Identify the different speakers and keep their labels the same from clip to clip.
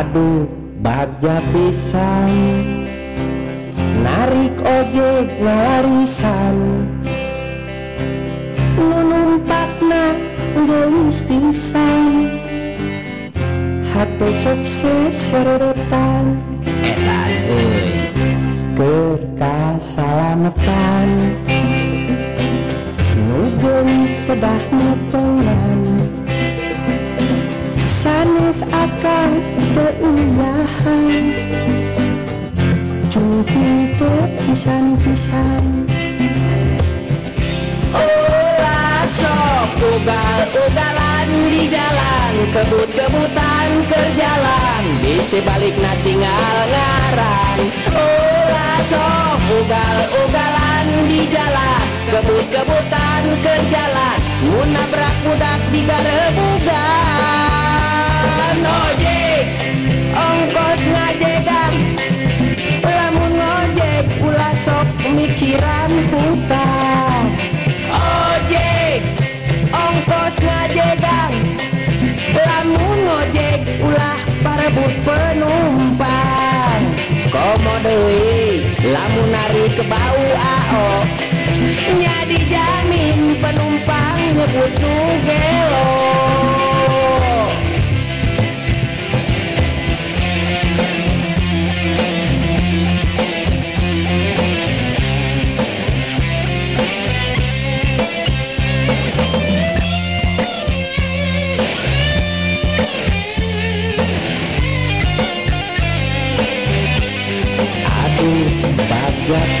Speaker 1: Aduh bagja pisan. Narik ojek ngalarisan nunumpakna gelis pisan. Hati sukses seretan.
Speaker 2: Edan euy
Speaker 1: kekasalamatan nu gelis kedah ngepengan sanes akan keuyahan. Cungkung ke pisan-pisan
Speaker 2: sok ugal-ugalan di jalan Kebut-kebutan kerjalan Bisa balik na tinggal ngaran. Ulah sok ugal-ugalan di jalan Kebut-kebutan kerjalan Munabrak budak di garebugan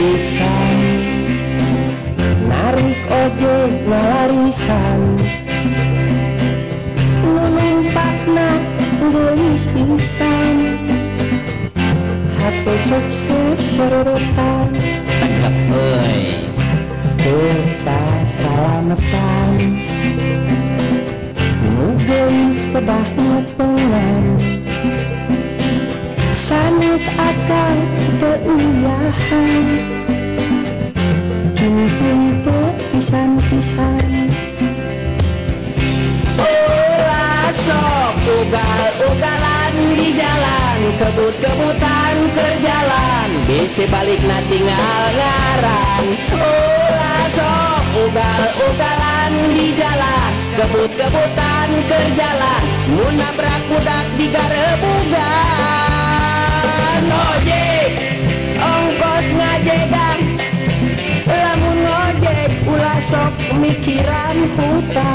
Speaker 1: pisan narik ojek ngalarisan nunumpakna gelis pisan. Hati sukses seretan.
Speaker 2: Tegep euy
Speaker 1: kekasalamatan sanes akan keuyahan. Cungkung ke pisan-pisan.
Speaker 2: Ulah sok ugal-ugalan di jalan Kebut-kebutan kerjalan. Bisa balik na tinggal ngaran Ulah sok ugal-ugalan di jalan Kebut-kebutan kerjalan. Munabrak budak di ngajegang lamun ngojek